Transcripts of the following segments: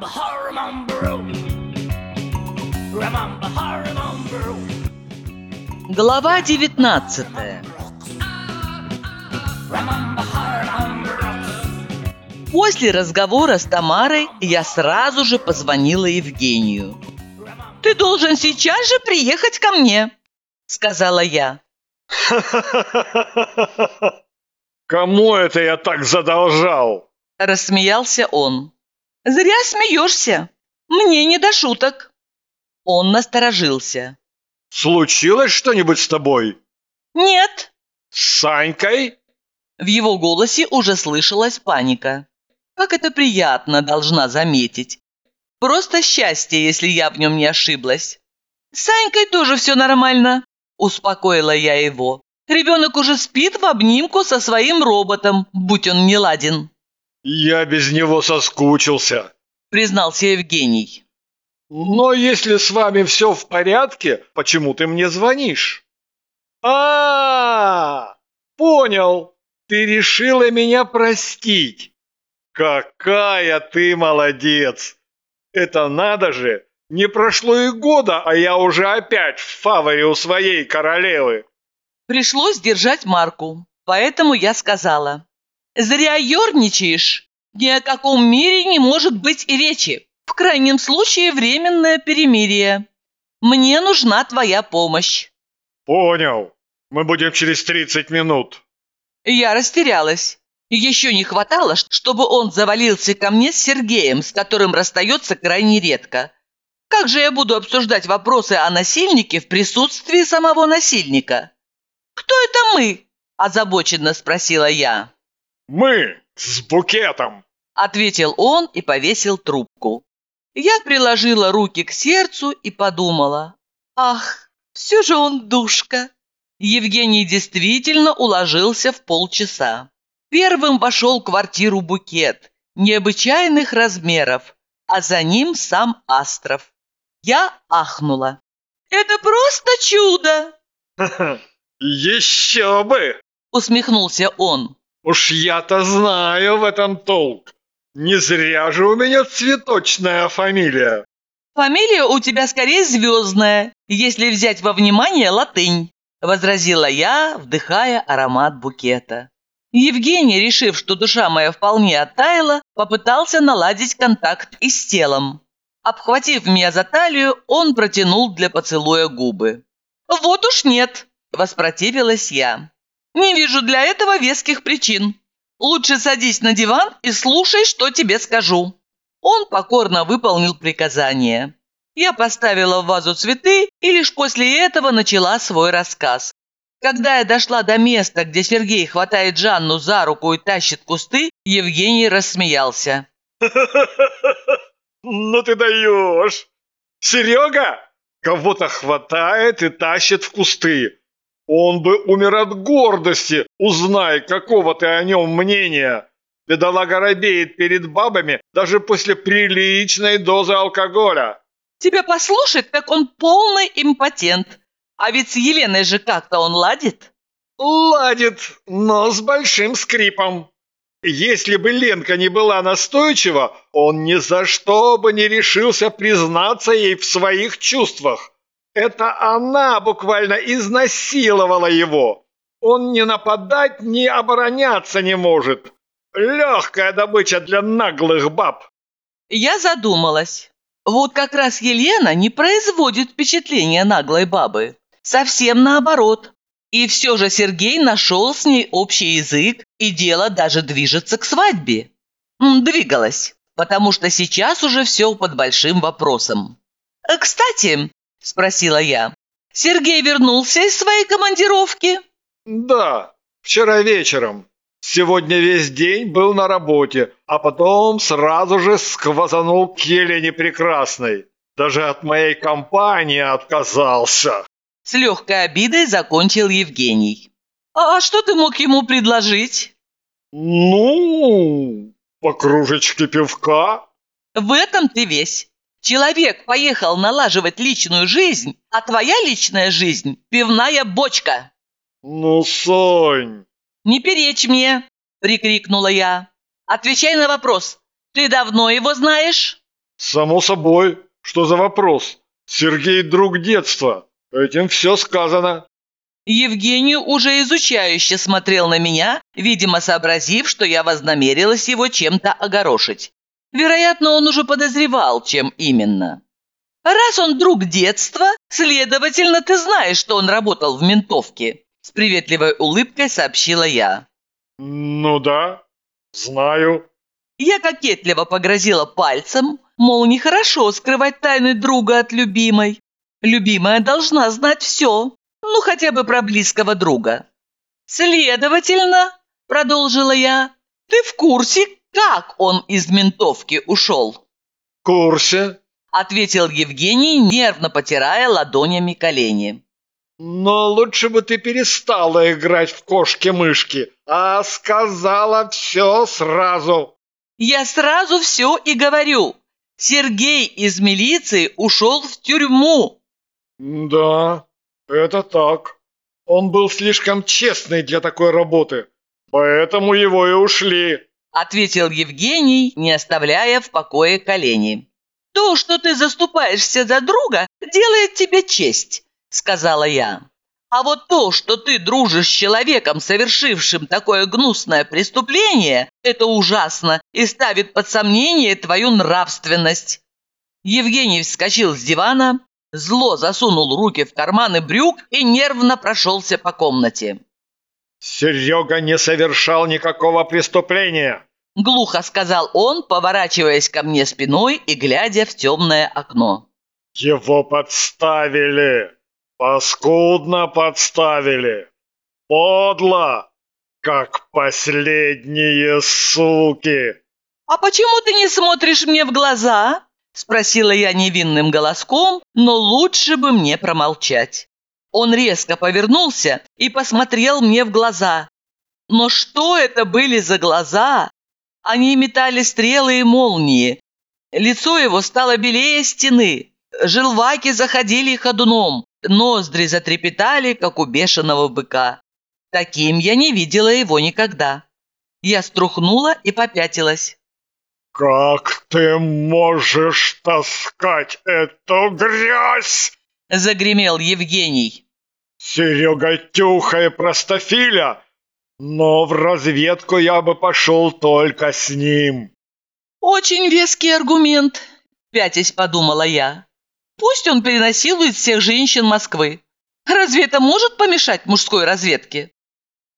Remember, remember, remember, remember. Глава 19 После разговора с Тамарой я сразу же позвонила Евгению. «Ты должен сейчас же приехать ко мне», — сказала я. Кому это я так задолжал? Рассмеялся он. «Зря смеешься. Мне не до шуток». Он насторожился. Случилось что-нибудь с тобой? «Нет». С Санькой? В его голосе уже слышалась паника. Как это приятно, должна заметить. Просто счастье, если я в нем не ошиблась. С Санькой тоже все нормально, успокоила я его. Ребенок уже спит в обнимку со своим роботом, будь он не ладен. Я без него соскучился, признался Евгений. Но если с вами все в порядке, почему ты мне звонишь? А, -а, -а понял. Ты решила меня простить. Какая ты молодец! Это надо же! Не прошло и года, а я уже опять в фаворе у своей королевы. Пришлось держать марку, поэтому я сказала. Зря ерничаешь. Ни о каком мире не может быть и речи. В крайнем случае временное перемирие. Мне нужна твоя помощь. Понял. Мы будем через 30 минут. Я растерялась. Еще не хватало, чтобы он завалился ко мне с Сергеем, с которым расстается крайне редко. Как же я буду обсуждать вопросы о насильнике в присутствии самого насильника? «Кто это мы?» – озабоченно спросила я. «Мы с букетом!» – ответил он и повесил трубку. Я приложила руки к сердцу и подумала. «Ах, все же он душка!» Евгений действительно уложился в полчаса. Первым вошел в квартиру букет необычайных размеров, а за ним сам Астров. Я ахнула. «Это просто чудо!» «Еще бы!» — усмехнулся он. «Уж я-то знаю в этом толк. Не зря же у меня цветочная фамилия». «Фамилия у тебя скорее звездная, если взять во внимание латынь», — возразила я, вдыхая аромат букета. Евгений, решив, что душа моя вполне оттаяла, попытался наладить контакт и с телом. Обхватив меня за талию, он протянул для поцелуя губы. «Вот уж нет!» – воспротивилась я. «Не вижу для этого веских причин. Лучше садись на диван и слушай, что тебе скажу». Он покорно выполнил приказание. Я поставила в вазу цветы и лишь после этого начала свой рассказ. Когда я дошла до места, где Сергей хватает Жанну за руку и тащит кусты, Евгений рассмеялся. «Ну ты даешь! Серега кого-то хватает и тащит в кусты. Он бы умер от гордости, узнай, какого ты о нем мнения. Бедолага робеет перед бабами даже после приличной дозы алкоголя. Тебя послушать, так он полный импотент. А ведь с Еленой же как-то он ладит? Ладит, но с большим скрипом. Если бы Ленка не была настойчива, он ни за что бы не решился признаться ей в своих чувствах. Это она буквально изнасиловала его. Он ни нападать, ни обороняться не может. Легкая добыча для наглых баб. Я задумалась. Вот как раз Елена не производит впечатления наглой бабы. Совсем наоборот. И все же Сергей нашел с ней общий язык, и дело даже движется к свадьбе. Двигалось, потому что сейчас уже все под большим вопросом. «Э, «Кстати», – спросила я, – «Сергей вернулся из своей командировки?» «Да, вчера вечером. Сегодня весь день был на работе, а потом сразу же сквозанул к Елене Прекрасной. Даже от моей компании отказался». С легкой обидой закончил Евгений. «А что ты мог ему предложить?» «Ну, по кружечке пивка». «В этом ты весь. Человек поехал налаживать личную жизнь, а твоя личная жизнь – пивная бочка». «Ну, Сонь!» «Не перечь мне!» – прикрикнула я. «Отвечай на вопрос. Ты давно его знаешь?» Само собой. Что за вопрос? Сергей друг детства. Этим все сказано. Евгений уже изучающе смотрел на меня, видимо, сообразив, что я вознамерилась его чем-то огорошить. Вероятно, он уже подозревал, чем именно. «Раз он друг детства, следовательно, ты знаешь, что он работал в ментовке», с приветливой улыбкой сообщила я. «Ну да, знаю». Я кокетливо погрозила пальцем, мол, нехорошо скрывать тайны друга от любимой. Любимая должна знать все, ну, хотя бы про близкого друга. «Следовательно», — продолжила я, — «ты в курсе, как он из ментовки ушел?» «В курсе», — ответил Евгений, нервно потирая ладонями колени. «Но лучше бы ты перестала играть в кошки-мышки, а сказала все сразу». «Я сразу все и говорю. Сергей из милиции ушел в тюрьму». «Да, это так. Он был слишком честный для такой работы, поэтому его и ушли», — ответил Евгений, не оставляя в покое колени. «То, что ты заступаешься за друга, делает тебе честь», — сказала я. «А вот то, что ты дружишь с человеком, совершившим такое гнусное преступление, это ужасно и ставит под сомнение твою нравственность». Евгений вскочил с дивана, зло засунул руки в карманы брюк и нервно прошелся по комнате. «Серега не совершал никакого преступления!» Глухо сказал он, поворачиваясь ко мне спиной и глядя в темное окно. «Его подставили! Паскудно подставили! Подло! Как последние суки!» «А почему ты не смотришь мне в глаза?» Спросила я невинным голоском, но лучше бы мне промолчать. Он резко повернулся и посмотрел мне в глаза. Но что это были за глаза? Они метали стрелы и молнии. Лицо его стало белее стены. Желваки заходили ходуном. Ноздри затрепетали, как у бешеного быка. Таким я не видела его никогда. Я струхнула и попятилась. «Как ты можешь таскать эту грязь?» – загремел Евгений. «Серега Тюха и Простофиля, но в разведку я бы пошел только с ним». «Очень веский аргумент», – пятясь подумала я. «Пусть он перенасилует всех женщин Москвы. Разве это может помешать мужской разведке?»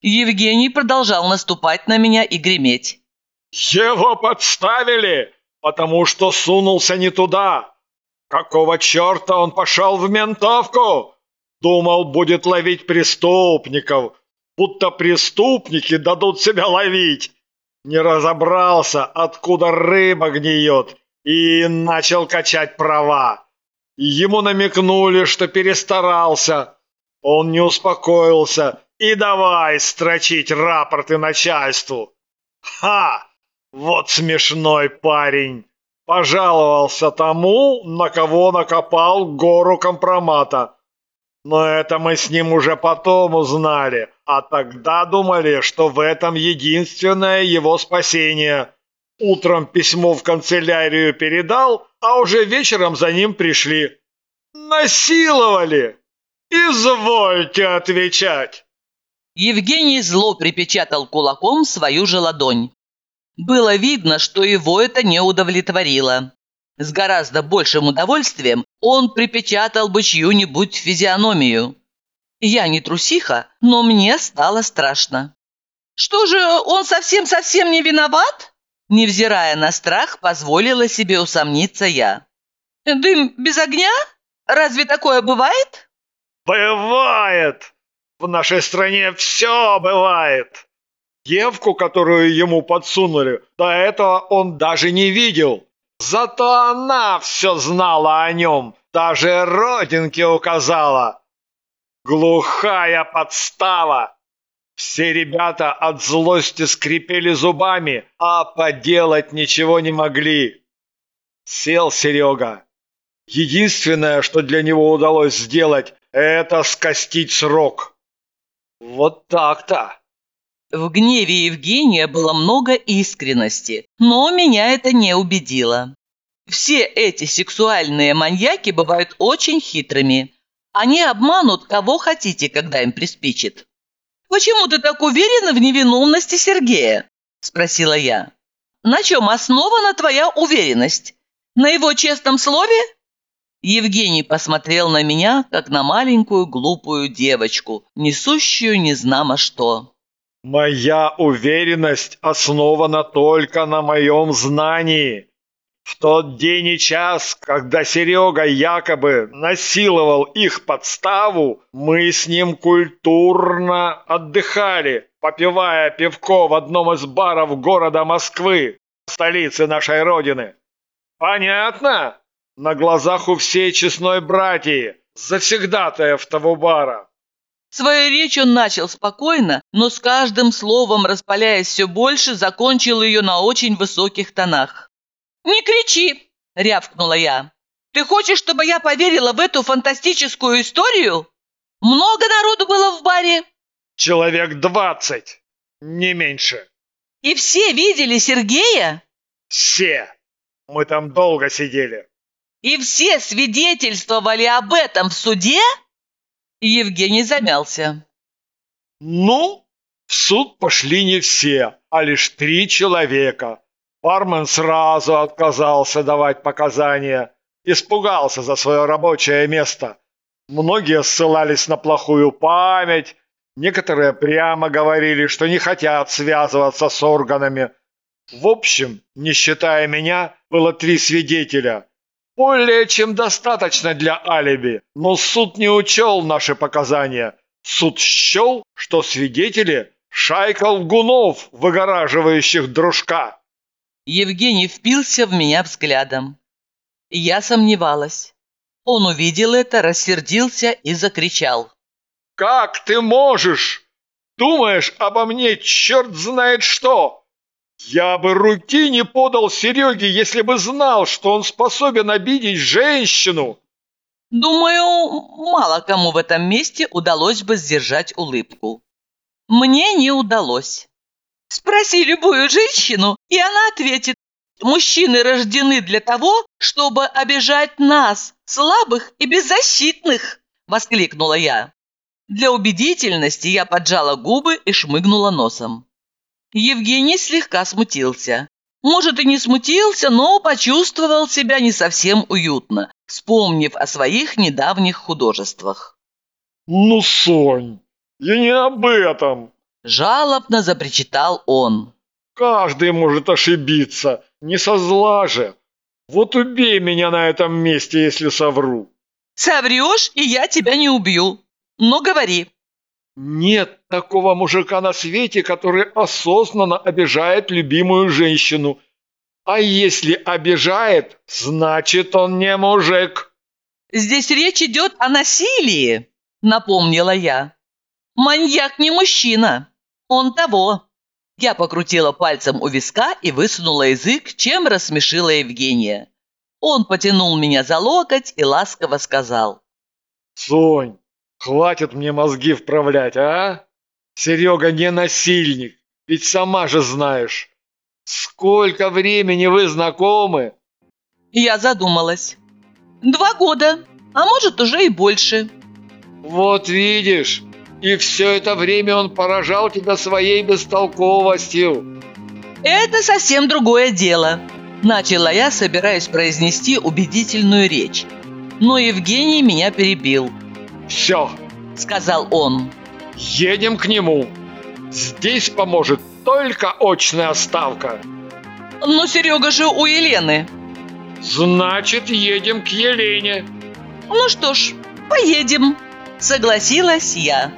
Евгений продолжал наступать на меня и греметь. Его подставили, потому что сунулся не туда. Какого черта он пошел в ментовку? Думал, будет ловить преступников, будто преступники дадут себя ловить. Не разобрался, откуда рыба гниет, и начал качать права. Ему намекнули, что перестарался. Он не успокоился и давай строчить рапорты начальству. Ха! Вот смешной парень. Пожаловался тому, на кого накопал гору компромата. Но это мы с ним уже потом узнали, а тогда думали, что в этом единственное его спасение. Утром письмо в канцелярию передал, а уже вечером за ним пришли. Насиловали! Извольте отвечать! Евгений зло припечатал кулаком свою же ладонь. Было видно, что его это не удовлетворило. С гораздо большим удовольствием он припечатал бы чью-нибудь физиономию. Я не трусиха, но мне стало страшно. Что же, он совсем-совсем не виноват? Невзирая на страх, позволила себе усомниться я. Дым без огня? Разве такое бывает? Бывает! В нашей стране все бывает! Девку, которую ему подсунули, до этого он даже не видел. Зато она все знала о нем, даже родинки указала. Глухая подстава. Все ребята от злости скрипели зубами, а поделать ничего не могли. Сел Серега. Единственное, что для него удалось сделать, это скостить срок. Вот так-то. В гневе Евгения было много искренности, но меня это не убедило. Все эти сексуальные маньяки бывают очень хитрыми. Они обманут кого хотите, когда им приспичит. «Почему ты так уверена в невиновности Сергея?» – спросила я. «На чем основана твоя уверенность? На его честном слове?» Евгений посмотрел на меня, как на маленькую глупую девочку, несущую незнамо что. «Моя уверенность основана только на моем знании. В тот день и час, когда Серега якобы насиловал их подставу, мы с ним культурно отдыхали, попивая пивко в одном из баров города Москвы, столицы нашей Родины. Понятно? На глазах у всей честной братьи, завсегдатаев того бара. Свою речь он начал спокойно, но с каждым словом, распаляясь все больше, закончил ее на очень высоких тонах. «Не кричи!» – рявкнула я. «Ты хочешь, чтобы я поверила в эту фантастическую историю? Много народу было в баре?» «Человек двадцать, не меньше». «И все видели Сергея?» «Все. Мы там долго сидели». «И все свидетельствовали об этом в суде?» Евгений замялся. «Ну, в суд пошли не все, а лишь три человека. Бармен сразу отказался давать показания, испугался за свое рабочее место. Многие ссылались на плохую память, некоторые прямо говорили, что не хотят связываться с органами. В общем, не считая меня, было три свидетеля. Более чем достаточно для алиби, но суд не учел наши показания. Суд счел, что свидетели – шайка лгунов, выгораживающих дружка. Евгений впился в меня взглядом. Я сомневалась. Он увидел это, рассердился и закричал. «Как ты можешь? Думаешь обо мне черт знает что? Я бы руки не подал Сереге, если бы знал, что он способен обидеть женщину!» Думаю, мало кому в этом месте удалось бы сдержать улыбку. Мне не удалось. Спроси любую женщину, и она ответит, мужчины рождены для того, чтобы обижать нас, слабых и беззащитных, воскликнула я. Для убедительности я поджала губы и шмыгнула носом. Евгений слегка смутился. Может, и не смутился, но почувствовал себя не совсем уютно, вспомнив о своих недавних художествах. «Ну, Сонь, я не об этом!» Жалобно запричитал он. «Каждый может ошибиться, не со зла же. Вот убей меня на этом месте, если совру». «Соврешь, и я тебя не убью. Но говори». «Нет такого мужика на свете, который осознанно обижает любимую женщину. А если обижает, значит, он не мужик». «Здесь речь идет о насилии», — напомнила я. «Маньяк не мужчина». Он того!» Я покрутила пальцем у виска и высунула язык, чем рассмешила Евгения. Он потянул меня за локоть и ласково сказал. «Сонь, хватит мне мозги вправлять, а? Серега не насильник, ведь сама же знаешь. Сколько времени вы знакомы?» Я задумалась. «Два года, а может уже и больше». «Вот видишь, и все это время он поражал тебя своей бестолковостью. Это совсем другое дело. Начала я, собираясь произнести убедительную речь. Но Евгений меня перебил. «Все», — сказал он. «Едем к нему. Здесь поможет только очная ставка». «Но Серега же у Елены». «Значит, едем к Елене». «Ну что ж, поедем», — согласилась я.